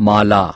مالا